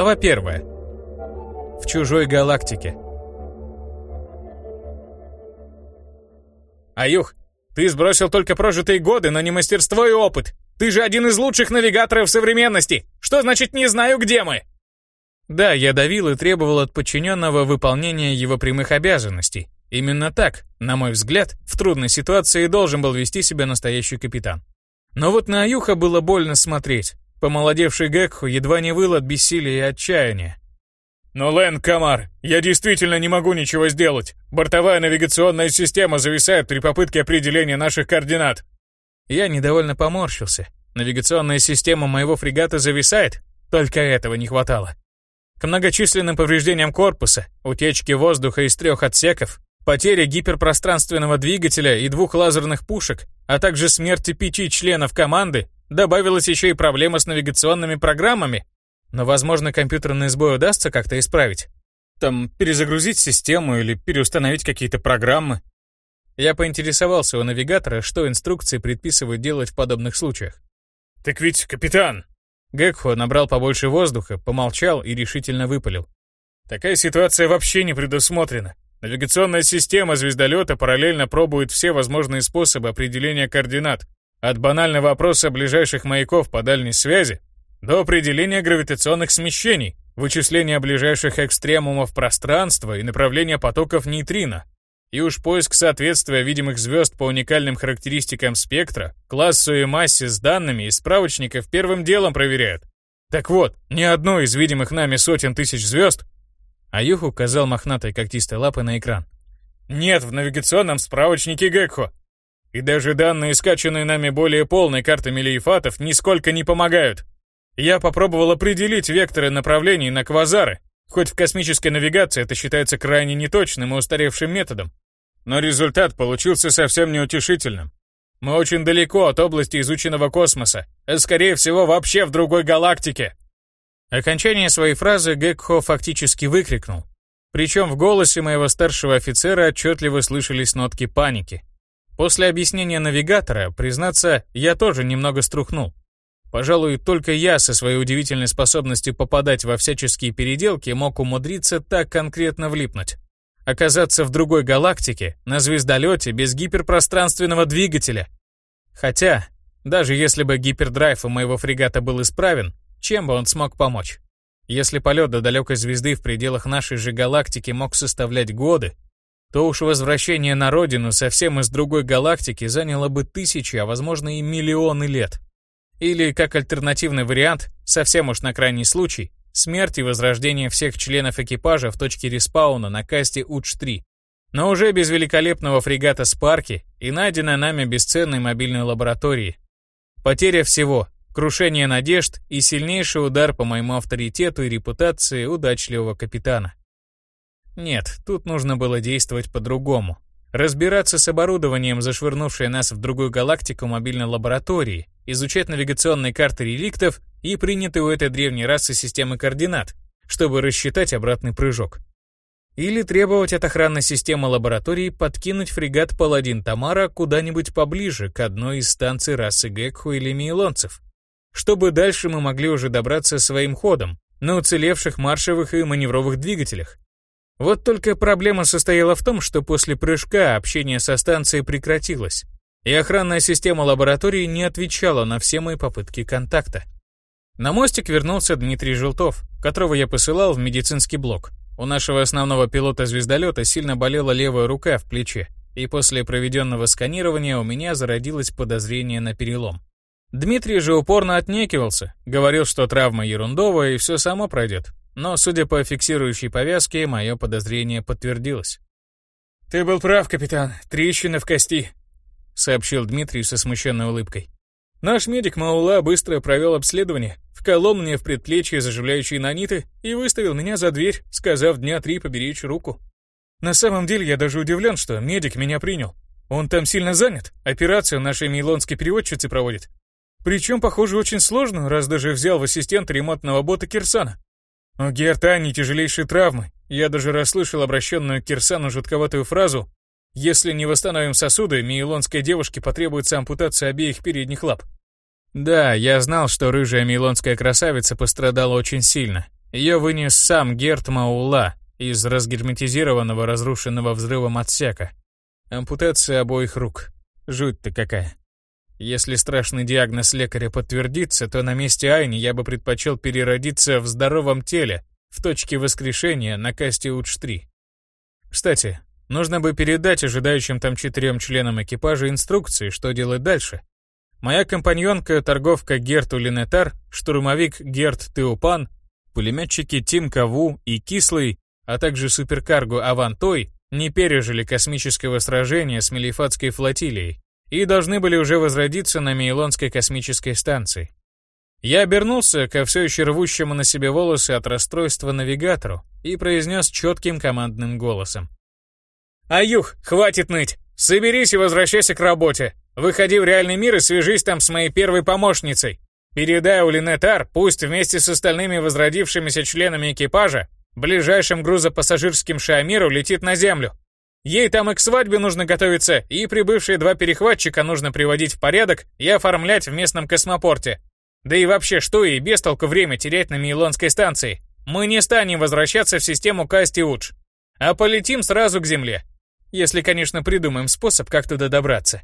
Глава 1. В чужой галактике. Аюх, ты сбросил только прожитые годы, но не мастерство и опыт. Ты же один из лучших навигаторов современности. Что значит «не знаю, где мы»? Да, я давил и требовал от подчиненного выполнения его прямых обязанностей. Именно так, на мой взгляд, в трудной ситуации должен был вести себя настоящий капитан. Но вот на Аюха было больно смотреть. Помолодевший Гекху едва не выл от бессилия и отчаяния. «Но, Лэн Камар, я действительно не могу ничего сделать. Бортовая навигационная система зависает при попытке определения наших координат». Я недовольно поморщился. Навигационная система моего фрегата зависает? Только этого не хватало. К многочисленным повреждениям корпуса, утечке воздуха из трех отсеков, потере гиперпространственного двигателя и двух лазерных пушек, а также смерти пяти членов команды, Добавилась еще и проблема с навигационными программами. Но, возможно, компьютерный сбой удастся как-то исправить. Там, перезагрузить систему или переустановить какие-то программы. Я поинтересовался у навигатора, что инструкции предписывают делать в подобных случаях. «Так ведь, капитан!» Гекхо набрал побольше воздуха, помолчал и решительно выпалил. «Такая ситуация вообще не предусмотрена. Навигационная система звездолета параллельно пробует все возможные способы определения координат, от банального вопроса ближайших маяков по дальней связи до определения гравитационных смещений, вычисления ближайших экстремумов пространства и направления потоков нейтрино. И уж поиск соответствия видимых звезд по уникальным характеристикам спектра, классу и массе с данными из справочников первым делом проверяют. Так вот, ни одной из видимых нами сотен тысяч звезд Аюх указал мохнатой когтистой лапой на экран. «Нет в навигационном справочнике Гекхо. И даже данные, скачанные нами более полной карты мелиефатов, нисколько не помогают. Я попробовал определить векторы направлений на квазары, хоть в космической навигации это считается крайне неточным и устаревшим методом. Но результат получился совсем неутешительным. Мы очень далеко от области изученного космоса, а скорее всего вообще в другой галактике. Окончание своей фразы Гекхо фактически выкрикнул. Причем в голосе моего старшего офицера отчетливо слышались нотки паники. После объяснения навигатора, признаться, я тоже немного струхнул. Пожалуй, только я со своей удивительной способностью попадать во всяческие переделки мог умудриться так конкретно влипнуть. Оказаться в другой галактике, на звездолете, без гиперпространственного двигателя. Хотя, даже если бы гипердрайв у моего фрегата был исправен, чем бы он смог помочь? Если полет до далекой звезды в пределах нашей же галактики мог составлять годы, то уж возвращение на родину совсем из другой галактики заняло бы тысячи, а возможно и миллионы лет. Или, как альтернативный вариант, совсем уж на крайний случай, смерть и возрождение всех членов экипажа в точке респауна на касте УЧ-3, но уже без великолепного фрегата Спарки и найденной нами бесценной мобильной лаборатории. Потеря всего, крушение надежд и сильнейший удар по моему авторитету и репутации удачливого капитана. Нет, тут нужно было действовать по-другому. Разбираться с оборудованием, зашвырнувшей нас в другую галактику мобильной лаборатории, изучать навигационные карты реликтов и принятые у этой древней расы системы координат, чтобы рассчитать обратный прыжок. Или требовать от охранной системы лаборатории подкинуть фрегат «Паладин Тамара» куда-нибудь поближе к одной из станций расы Гекху или Мейлонцев, чтобы дальше мы могли уже добраться своим ходом на уцелевших маршевых и маневровых двигателях, вот только проблема состояла в том, что после прыжка общение со станцией прекратилось, и охранная система лаборатории не отвечала на все мои попытки контакта. На мостик вернулся Дмитрий Желтов, которого я посылал в медицинский блок. У нашего основного пилота звездолета сильно болела левая рука в плече, и после проведенного сканирования у меня зародилось подозрение на перелом. Дмитрий же упорно отнекивался, говорил, что травма ерундовая и все само пройдет, но, судя по фиксирующей повязке, мое подозрение подтвердилось. «Ты был прав, капитан. Трещина в кости», — сообщил Дмитрий со смущенной улыбкой. «Наш медик Маула быстро провел обследование, вколол мне в предплечье заживляющие наниты и выставил меня за дверь, сказав дня три поберечь руку. На самом деле я даже удивлен, что медик меня принял. Он там сильно занят, операцию нашей мейлонской переводчицы проводит. Причем, похоже, очень сложную, раз даже взял в ассистент ремонтного бота Кирсана. У Гертани тяжелейшие травмы. Я даже расслышал обращенную к Кирсану жутковатую фразу «Если не восстановим сосуды, мейлонской девушке потребуется ампутация обеих передних лап». Да, я знал, что рыжая мейлонская красавица пострадала очень сильно. Ее вынес сам Герт Маула из разгерметизированного разрушенного взрывом отсека. Ампутация обоих рук. Жуть-то какая. Если страшный диагноз лекаря подтвердится, то на месте Айни я бы предпочел переродиться в здоровом теле, в точке воскрешения на касте УЧ-3. Кстати, нужно бы передать ожидающим там четырем членам экипажа инструкции, что делать дальше. Моя компаньонка, торговка Герт Улинетар, штурмовик Герт Теупан, пулеметчики Тим Каву и Кислый, а также суперкарго Авантой не пережили космического сражения с Мелифатской флотилией и должны были уже возродиться на Мейлонской космической станции. Я обернулся ко все еще рвущему на себе волосы от расстройства навигатору и произнес четким командным голосом. «Аюх, хватит ныть! Соберись и возвращайся к работе! Выходи в реальный мир и свяжись там с моей первой помощницей! Передай Линетар, пусть вместе с остальными возродившимися членами экипажа ближайшим грузопассажирским Шиамиру летит на Землю. Ей там и к свадьбе нужно готовиться, и прибывшие два перехватчика нужно приводить в порядок и оформлять в местном космопорте. Да и вообще, что и без толку время терять на Мейлонской станции? Мы не станем возвращаться в систему Касти-Удж, а полетим сразу к Земле. Если, конечно, придумаем способ, как туда добраться.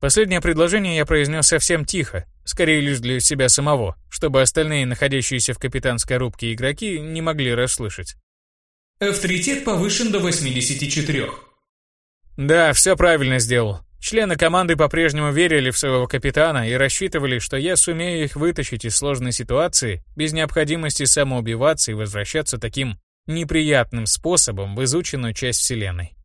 Последнее предложение я произнес совсем тихо, скорее лишь для себя самого, чтобы остальные, находящиеся в капитанской рубке игроки, не могли расслышать. Авторитет повышен до 84. Да, все правильно сделал. Члены команды по-прежнему верили в своего капитана и рассчитывали, что я сумею их вытащить из сложной ситуации без необходимости самоубиваться и возвращаться таким неприятным способом в изученную часть Вселенной.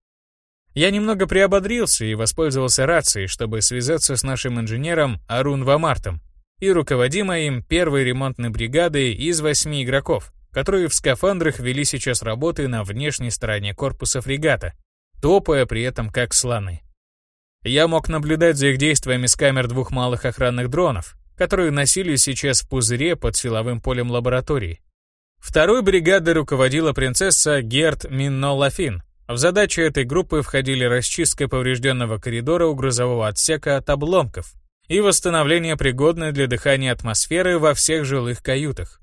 Я немного приободрился и воспользовался рацией, чтобы связаться с нашим инженером Арун Вамартом и руководимой им первой ремонтной бригадой из восьми игроков, которые в скафандрах вели сейчас работы на внешней стороне корпуса фрегата, топая при этом как слоны. Я мог наблюдать за их действиями с камер двух малых охранных дронов, которые носились сейчас в пузыре под силовым полем лаборатории. Второй бригадой руководила принцесса Герт Минно Лафин. В задачу этой группы входили расчистка поврежденного коридора у грузового отсека от обломков и восстановление пригодной для дыхания атмосферы во всех жилых каютах.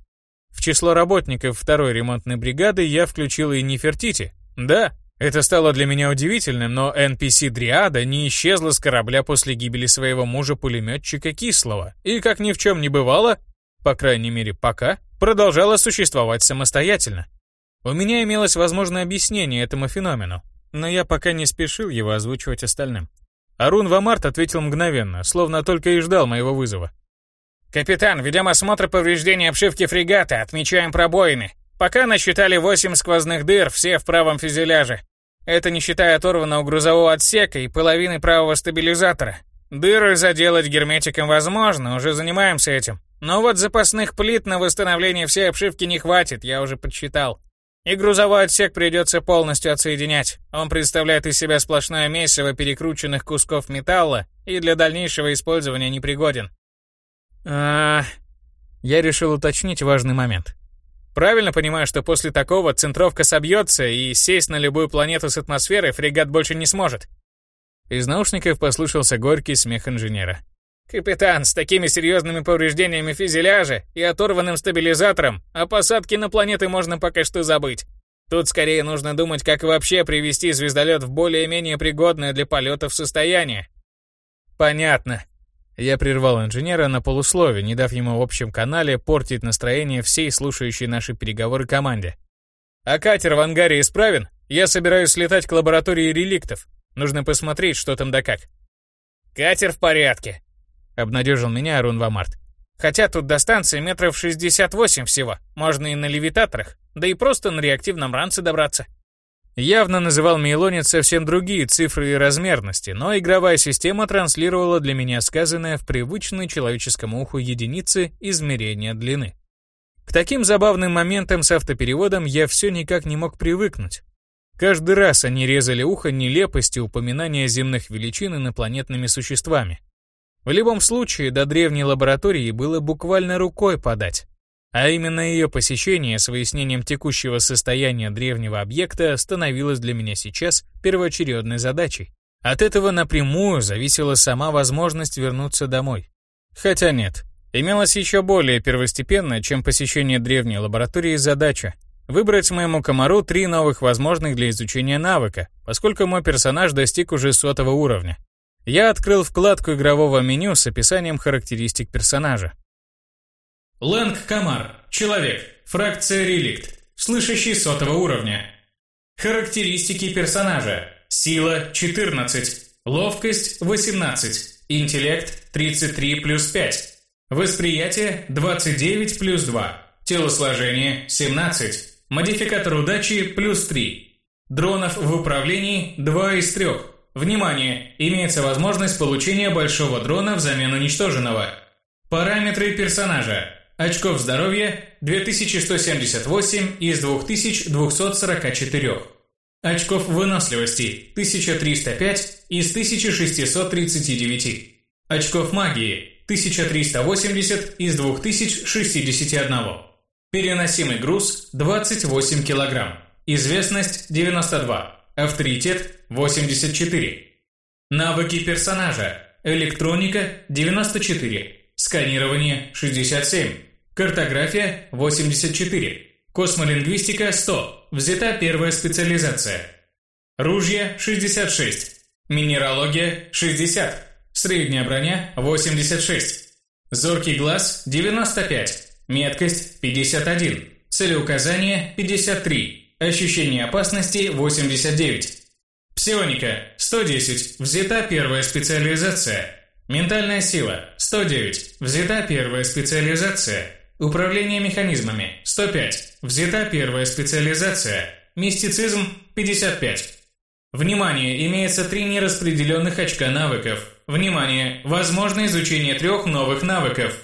В число работников второй ремонтной бригады я включил и Нефертити. Да, это стало для меня удивительным, но NPC Дриада не исчезла с корабля после гибели своего мужа-пулеметчика Кислого, и, как ни в чем не бывало, по крайней мере пока, продолжала существовать самостоятельно. У меня имелось возможное объяснение этому феномену, но я пока не спешил его озвучивать остальным. Арун Вамарт ответил мгновенно, словно только и ждал моего вызова. «Капитан, ведем осмотр повреждений обшивки фрегата, отмечаем пробоины. Пока насчитали восемь сквозных дыр, все в правом фюзеляже. Это не считая оторванного грузового отсека и половины правого стабилизатора. Дыры заделать герметиком возможно, уже занимаемся этим. Но вот запасных плит на восстановление всей обшивки не хватит, я уже подсчитал. И грузовой отсек придется полностью отсоединять. Он представляет из себя сплошное месиво перекрученных кусков металла и для дальнейшего использования непригоден. А, я решил уточнить важный момент. Правильно понимаю, что после такого центровка собьется и сесть на любую планету с атмосферой фрегат больше не сможет? Из наушников послышался горький смех инженера. «Капитан, с такими серьезными повреждениями фюзеляжа и оторванным стабилизатором о посадке на планеты можно пока что забыть. Тут скорее нужно думать, как вообще привести звездолет в более-менее пригодное для полетов состояние». «Понятно», я прервал инженера на полуслове, не дав ему в общем канале портить настроение всей слушающей наши переговоры команде. «А катер в ангаре исправен? Я собираюсь слетать к лаборатории реликтов. Нужно посмотреть, что там да как». «Катер в порядке», — обнадежил меня Арун Вамарт. «Хотя тут до станции метров 68 всего. Можно и на левитаторах, да и просто на реактивном ранце добраться». Явно называл Мейлонец совсем другие цифры и размерности, но игровая система транслировала для меня сказанное в привычной человеческому уху единицы измерения длины. К таким забавным моментам с автопереводом я все никак не мог привыкнуть. Каждый раз они резали ухо нелепостью упоминания земных величин инопланетными существами. В любом случае, до древней лаборатории было буквально рукой подать. А именно ее посещение с выяснением текущего состояния древнего объекта становилось для меня сейчас первоочередной задачей. От этого напрямую зависела сама возможность вернуться домой. Хотя нет, Имелась еще более первостепенная, чем посещение древней лаборатории, задача — выбрать моему комару три новых возможных для изучения навыка, поскольку мой персонаж достиг уже сотого уровня. Я открыл вкладку игрового меню с описанием характеристик персонажа. Лэнг Камар. Человек. Фракция Реликт. Слышащий сотого уровня. Характеристики персонажа. Сила 14. Ловкость 18. Интеллект 33 плюс 5. Восприятие 29 плюс 2. Телосложение 17. Модификатор удачи плюс 3. Дронов в управлении 2 из 3. Внимание! Имеется возможность получения большого дрона взамен уничтоженного. Параметры персонажа. Очков здоровья 2178 из 2244. Очков выносливости 1305 из 1639. Очков магии 1380 из 2061. Переносимый груз 28 кг. Известность 92. Авторитет 84. Навыки персонажа. Электроника 94. Сканирование 67. Картография 84. Космолингвистика 100. Взята первая специализация. Ружья 66. Минералогия 60. Средняя броня 86. Зоркий глаз 95. Меткость 51. Целеуказание 53. Ощущение опасности 89. Псионика 110. Взята первая специализация. Ментальная сила 109. Взята первая специализация. Управление механизмами 105. Взята первая специализация. Мистицизм 55. Внимание! Имеется три нераспределенных очка навыков. Внимание! Возможно изучение трех новых навыков.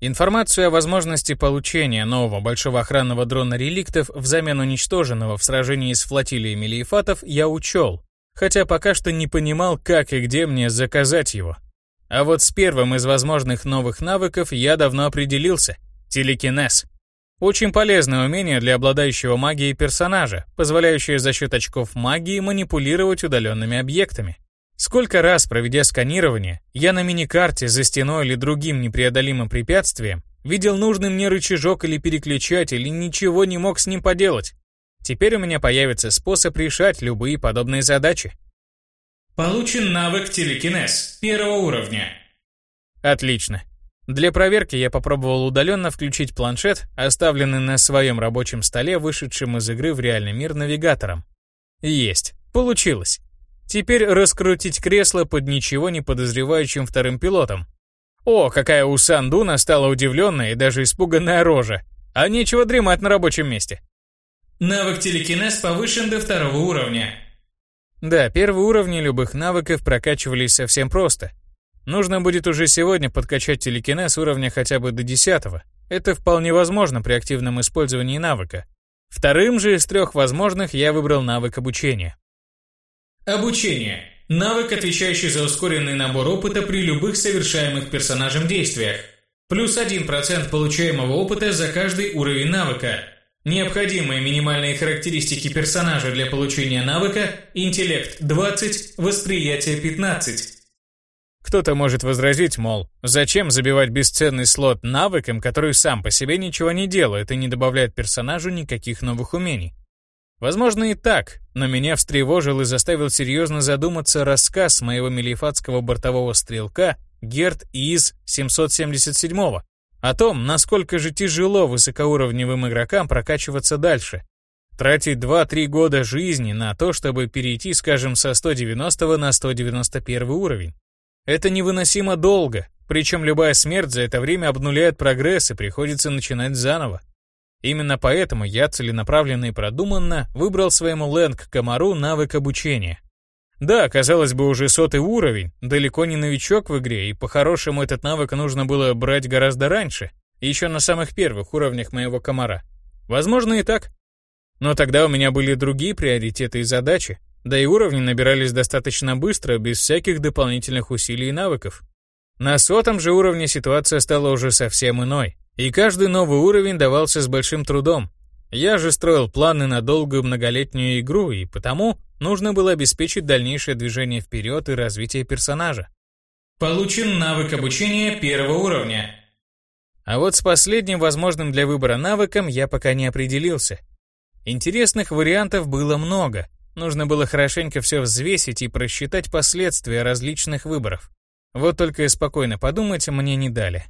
Информацию о возможности получения нового большого охранного дрона реликтов взамен уничтоженного в сражении с флотилией мелиефатов я учел, хотя пока что не понимал, как и где мне заказать его. А вот с первым из возможных новых навыков я давно определился — телекинез. Очень полезное умение для обладающего магией персонажа, позволяющее за счет очков магии манипулировать удаленными объектами. Сколько раз, проведя сканирование, я на миникарте за стеной или другим непреодолимым препятствием видел нужный мне рычажок или переключатель и ничего не мог с ним поделать. Теперь у меня появится способ решать любые подобные задачи. Получен навык телекинез первого уровня. Отлично. Для проверки я попробовал удаленно включить планшет, оставленный на своем рабочем столе, вышедшим из игры в реальный мир навигатором. Есть. Получилось. Теперь раскрутить кресло под ничего не подозревающим вторым пилотом. О, какая у Сандуна стала удивленная и даже испуганная рожа. А нечего дремать на рабочем месте. Навык телекинез повышен до второго уровня. Да, первые уровни любых навыков прокачивались совсем просто. Нужно будет уже сегодня подкачать телекинез уровня хотя бы до 10 Это вполне возможно при активном использовании навыка. Вторым же из трех возможных я выбрал навык обучения. Обучение. Навык, отвечающий за ускоренный набор опыта при любых совершаемых персонажем действиях. Плюс 1% получаемого опыта за каждый уровень навыка. Необходимые минимальные характеристики персонажа для получения навыка – интеллект 20, восприятие 15. Кто-то может возразить, мол, зачем забивать бесценный слот навыком, который сам по себе ничего не делает и не добавляет персонажу никаких новых умений. Возможно и так, но меня встревожил и заставил серьезно задуматься рассказ моего мелифатского бортового стрелка Герт из 777-го, о том, насколько же тяжело высокоуровневым игрокам прокачиваться дальше. Тратить 2-3 года жизни на то, чтобы перейти, скажем, со 190 на 191 уровень. Это невыносимо долго, причем любая смерть за это время обнуляет прогресс и приходится начинать заново. Именно поэтому я целенаправленно и продуманно выбрал своему Лэнг-комару навык обучения. Да, казалось бы, уже сотый уровень, далеко не новичок в игре, и по-хорошему этот навык нужно было брать гораздо раньше, еще на самых первых уровнях моего комара. Возможно и так. Но тогда у меня были другие приоритеты и задачи, да и уровни набирались достаточно быстро, без всяких дополнительных усилий и навыков. На сотом же уровне ситуация стала уже совсем иной, и каждый новый уровень давался с большим трудом, я же строил планы на долгую многолетнюю игру, и потому нужно было обеспечить дальнейшее движение вперед и развитие персонажа. Получен навык обучения первого уровня. А вот с последним возможным для выбора навыком я пока не определился. Интересных вариантов было много. Нужно было хорошенько все взвесить и просчитать последствия различных выборов. Вот только и спокойно подумать мне не дали.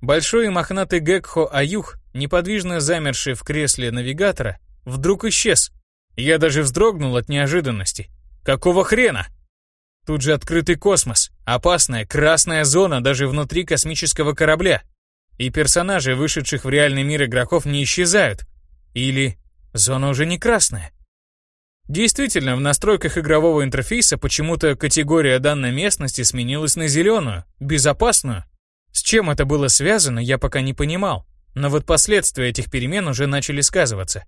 Большой и мохнатый Гекхо Аюх, неподвижно замерший в кресле навигатора, вдруг исчез. Я даже вздрогнул от неожиданности. Какого хрена? Тут же открытый космос, опасная красная зона даже внутри космического корабля. И персонажи, вышедших в реальный мир игроков, не исчезают. Или зона уже не красная. Действительно, в настройках игрового интерфейса почему-то категория данной местности сменилась на зеленую, безопасную. С чем это было связано, я пока не понимал, но вот последствия этих перемен уже начали сказываться.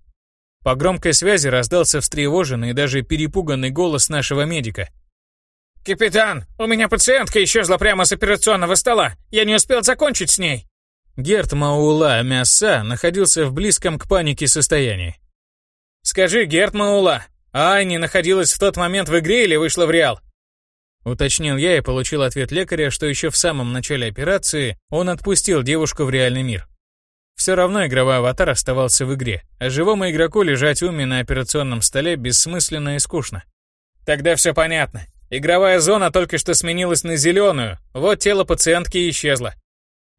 По громкой связи раздался встревоженный и даже перепуганный голос нашего медика. «Капитан, у меня пациентка исчезла прямо с операционного стола. Я не успел закончить с ней». Герт Маула Мяса находился в близком к панике состоянии. «Скажи, Герт Маула, Айни находилась в тот момент в игре или вышла в Реал?» Уточнил я и получил ответ лекаря, что еще в самом начале операции он отпустил девушку в реальный мир. Все равно игровой аватар оставался в игре, а живому игроку лежать уме на операционном столе бессмысленно и скучно. Тогда все понятно. Игровая зона только что сменилась на зеленую, вот тело пациентки исчезло.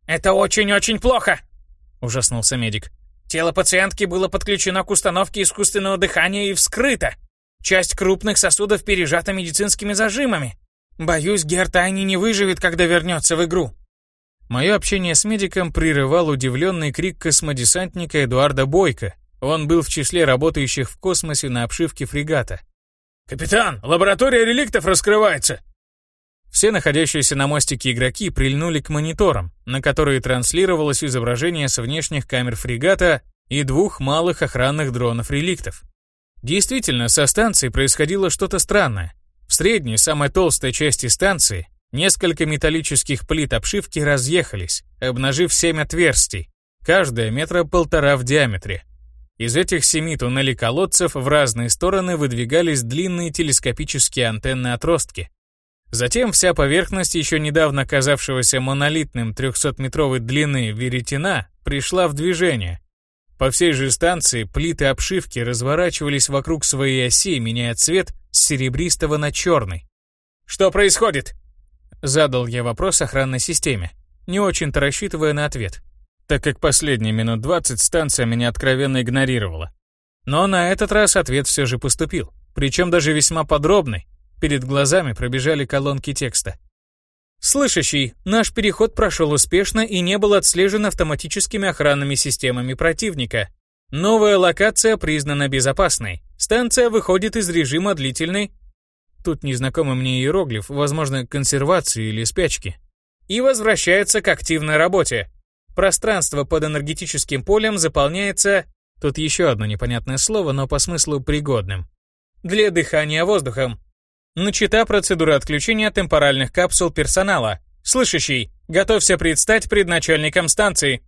«Это очень-очень плохо!» – ужаснулся медик. «Тело пациентки было подключено к установке искусственного дыхания и вскрыто. Часть крупных сосудов пережата медицинскими зажимами. Боюсь, Гертайни не выживет, когда вернется в игру. Мое общение с медиком прерывал удивленный крик космодесантника Эдуарда Бойко. Он был в числе работающих в космосе на обшивке фрегата. «Капитан, лаборатория реликтов раскрывается!» Все находящиеся на мостике игроки прильнули к мониторам, на которые транслировалось изображение с внешних камер фрегата и двух малых охранных дронов-реликтов. Действительно, со станцией происходило что-то странное. В средней, самой толстой части станции Несколько металлических плит обшивки разъехались, обнажив семь отверстий, каждая метра полтора в диаметре. Из этих семи туннелей колодцев в разные стороны выдвигались длинные телескопические антенны-отростки. Затем вся поверхность еще недавно казавшегося монолитным 300-метровой длины веретена пришла в движение. По всей же станции плиты обшивки разворачивались вокруг своей оси, меняя цвет с серебристого на черный. «Что происходит?» Задал я вопрос охранной системе, не очень-то рассчитывая на ответ, так как последние минут 20 станция меня откровенно игнорировала. Но на этот раз ответ все же поступил, причем даже весьма подробный. Перед глазами пробежали колонки текста. «Слышащий, наш переход прошел успешно и не был отслежен автоматическими охранными системами противника. Новая локация признана безопасной. Станция выходит из режима длительной Тут незнакомый мне иероглиф, возможно, консервации или спячки. И возвращается к активной работе. Пространство под энергетическим полем заполняется... Тут еще одно непонятное слово, но по смыслу пригодным. Для дыхания воздухом. Начата процедура отключения темпоральных капсул персонала. Слышащий, готовься предстать пред начальником станции.